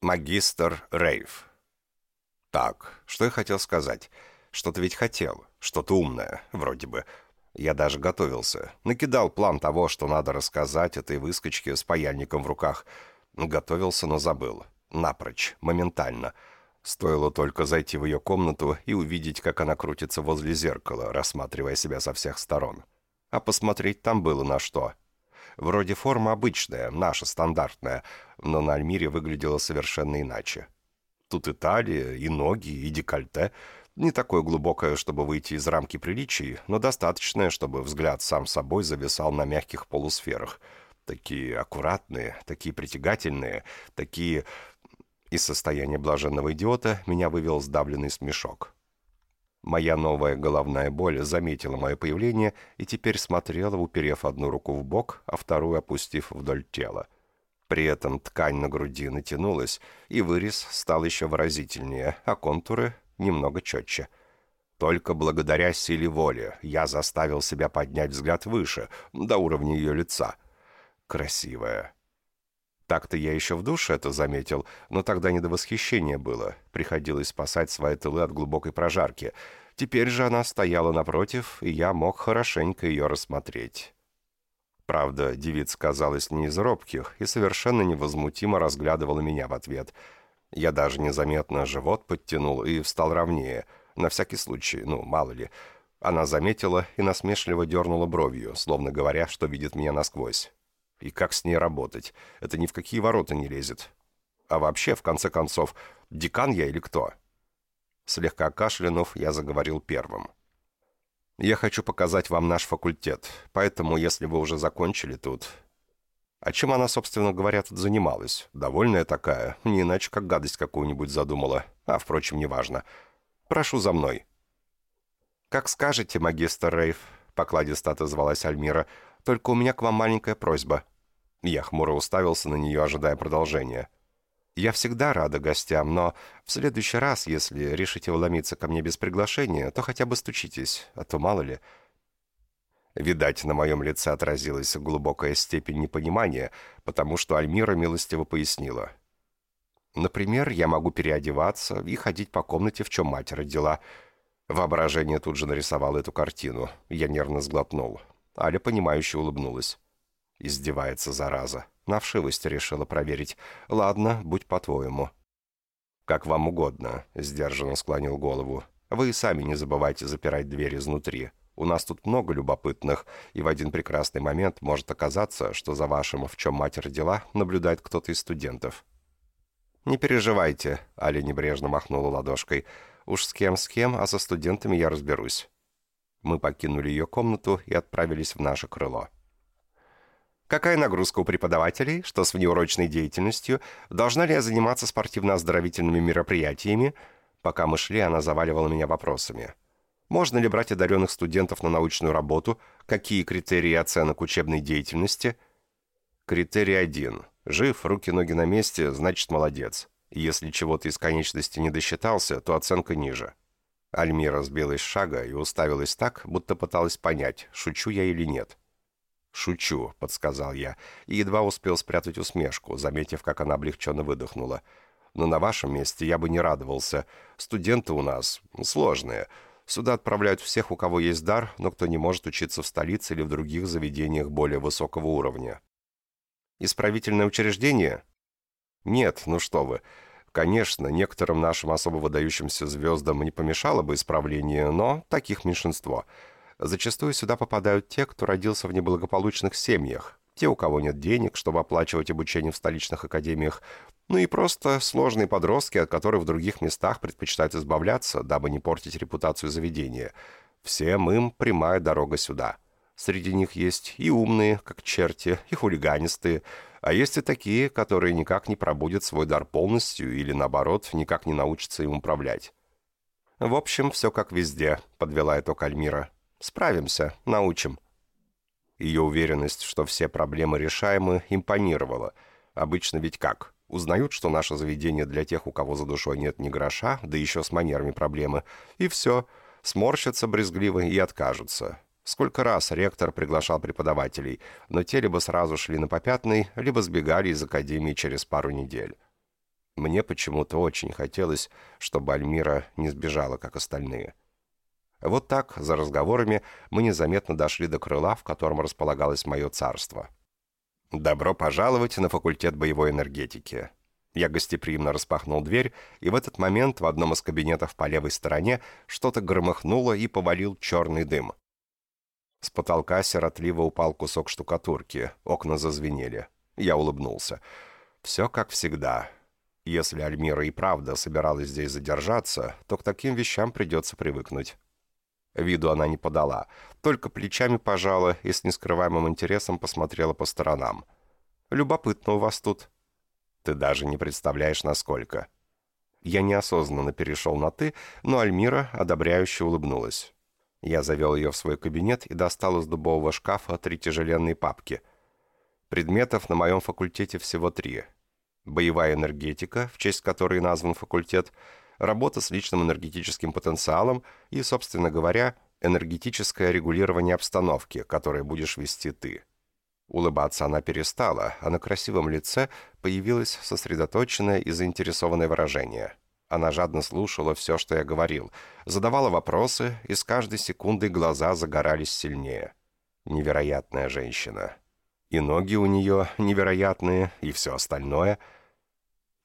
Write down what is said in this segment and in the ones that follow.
Магистр Рейв. Так, что я хотел сказать? Что-то ведь хотел, что-то умное, вроде бы. Я даже готовился. Накидал план того, что надо рассказать этой выскочке с паяльником в руках. Готовился, но забыл. Напрочь, моментально. Стоило только зайти в ее комнату и увидеть, как она крутится возле зеркала, рассматривая себя со всех сторон. А посмотреть там было на что. Вроде форма обычная, наша, стандартная, но на Альмире выглядела совершенно иначе. Тут и талия, и ноги, и декольте. Не такое глубокое, чтобы выйти из рамки приличий, но достаточное, чтобы взгляд сам собой зависал на мягких полусферах. Такие аккуратные, такие притягательные, такие... Из состояния блаженного идиота меня вывел сдавленный смешок. Моя новая головная боль заметила мое появление и теперь смотрела, уперев одну руку в бок, а вторую опустив вдоль тела. При этом ткань на груди натянулась, и вырез стал еще выразительнее, а контуры немного четче. Только благодаря силе воли я заставил себя поднять взгляд выше, до уровня ее лица. Красивая. Так-то я еще в душе это заметил, но тогда не до восхищения было. Приходилось спасать свои тылы от глубокой прожарки. Теперь же она стояла напротив, и я мог хорошенько ее рассмотреть. Правда, девица казалась не из робких и совершенно невозмутимо разглядывала меня в ответ. Я даже незаметно живот подтянул и встал ровнее. На всякий случай, ну, мало ли. Она заметила и насмешливо дернула бровью, словно говоря, что видит меня насквозь. И как с ней работать? Это ни в какие ворота не лезет. А вообще, в конце концов, декан я или кто? Слегка кашлянув, я заговорил первым. «Я хочу показать вам наш факультет, поэтому, если вы уже закончили тут...» А чем она, собственно говоря, тут занималась? Довольная такая, не иначе как гадость какую-нибудь задумала. А, впрочем, неважно. Прошу за мной. «Как скажете, магистр Рейв», — покладисто отозвалась Альмира, — только у меня к вам маленькая просьба». Я хмуро уставился на нее, ожидая продолжения. «Я всегда рада гостям, но в следующий раз, если решите вломиться ко мне без приглашения, то хотя бы стучитесь, а то мало ли...» Видать, на моем лице отразилась глубокая степень непонимания, потому что Альмира милостиво пояснила. «Например, я могу переодеваться и ходить по комнате, в чем мать родила». Воображение тут же нарисовало эту картину. Я нервно сглотнул. Аля, понимающе улыбнулась. Издевается, зараза. На вшивость решила проверить. Ладно, будь по-твоему. «Как вам угодно», — сдержанно склонил голову. «Вы сами не забывайте запирать дверь изнутри. У нас тут много любопытных, и в один прекрасный момент может оказаться, что за вашим «в чем мать родила» наблюдает кто-то из студентов». «Не переживайте», — Аля небрежно махнула ладошкой. «Уж с кем с кем, а со студентами я разберусь». Мы покинули ее комнату и отправились в наше крыло. Какая нагрузка у преподавателей? Что с внеурочной деятельностью? Должна ли я заниматься спортивно-оздоровительными мероприятиями? Пока мы шли, она заваливала меня вопросами. Можно ли брать одаренных студентов на научную работу? Какие критерии оценок учебной деятельности? Критерий один. Жив, руки-ноги на месте, значит молодец. Если чего-то из конечности не досчитался, то оценка ниже. Альмира сбилась с шага и уставилась так, будто пыталась понять, шучу я или нет. «Шучу», — подсказал я, и едва успел спрятать усмешку, заметив, как она облегченно выдохнула. «Но на вашем месте я бы не радовался. Студенты у нас сложные. Сюда отправляют всех, у кого есть дар, но кто не может учиться в столице или в других заведениях более высокого уровня». «Исправительное учреждение?» «Нет, ну что вы». Конечно, некоторым нашим особо выдающимся звездам не помешало бы исправление, но таких меньшинство. Зачастую сюда попадают те, кто родился в неблагополучных семьях, те, у кого нет денег, чтобы оплачивать обучение в столичных академиях, ну и просто сложные подростки, от которых в других местах предпочитают избавляться, дабы не портить репутацию заведения. Всем им прямая дорога сюда. Среди них есть и умные, как черти, и хулиганистые, а есть и такие, которые никак не пробудят свой дар полностью или, наоборот, никак не научатся им управлять. «В общем, все как везде», — подвела итог Альмира. «Справимся, научим». Ее уверенность, что все проблемы решаемы, импонировала. Обычно ведь как? Узнают, что наше заведение для тех, у кого за душой нет ни гроша, да еще с манерами проблемы, и все, сморщатся брезгливо и откажутся. Сколько раз ректор приглашал преподавателей, но те либо сразу шли на попятный, либо сбегали из академии через пару недель. Мне почему-то очень хотелось, чтобы Альмира не сбежала, как остальные. Вот так, за разговорами, мы незаметно дошли до крыла, в котором располагалось мое царство. «Добро пожаловать на факультет боевой энергетики». Я гостеприимно распахнул дверь, и в этот момент в одном из кабинетов по левой стороне что-то громыхнуло и повалил черный дым. С потолка сиротливо упал кусок штукатурки, окна зазвенели. Я улыбнулся. «Все как всегда. Если Альмира и правда собиралась здесь задержаться, то к таким вещам придется привыкнуть. Виду она не подала, только плечами пожала и с нескрываемым интересом посмотрела по сторонам. «Любопытно у вас тут». «Ты даже не представляешь, насколько». Я неосознанно перешел на «ты», но Альмира одобряюще улыбнулась. Я завел ее в свой кабинет и достал из дубового шкафа три тяжеленные папки. Предметов на моем факультете всего три — боевая энергетика, в честь которой назван факультет, работа с личным энергетическим потенциалом и, собственно говоря, энергетическое регулирование обстановки, которое будешь вести ты. Улыбаться она перестала, а на красивом лице появилось сосредоточенное и заинтересованное выражение. Она жадно слушала все, что я говорил, задавала вопросы, и с каждой секундой глаза загорались сильнее. Невероятная женщина. И ноги у нее невероятные, и все остальное —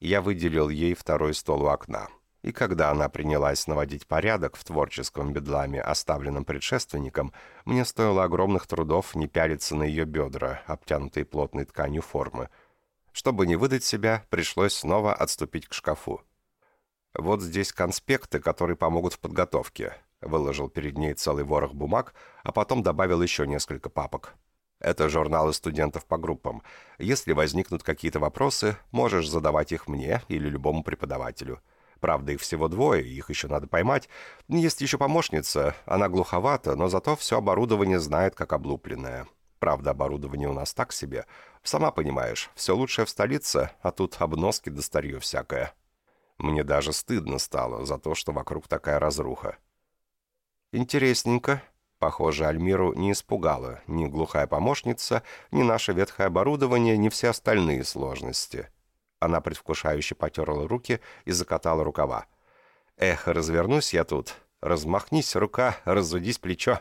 я выделил ей второй стол у окна. И когда она принялась наводить порядок в творческом бедламе, оставленном предшественником, мне стоило огромных трудов не пялиться на ее бедра, обтянутые плотной тканью формы. Чтобы не выдать себя, пришлось снова отступить к шкафу. «Вот здесь конспекты, которые помогут в подготовке», выложил перед ней целый ворох бумаг, а потом добавил еще несколько папок. Это журналы студентов по группам. Если возникнут какие-то вопросы, можешь задавать их мне или любому преподавателю. Правда, их всего двое, их еще надо поймать. Есть еще помощница, она глуховата, но зато все оборудование знает, как облупленное. Правда, оборудование у нас так себе. Сама понимаешь, все лучшее в столице, а тут обноски да старье всякое. Мне даже стыдно стало за то, что вокруг такая разруха. «Интересненько», Похоже, Альмиру не испугала ни глухая помощница, ни наше ветхое оборудование, ни все остальные сложности. Она предвкушающе потерла руки и закатала рукава. «Эх, развернусь я тут. Размахнись рука, разудись плечо».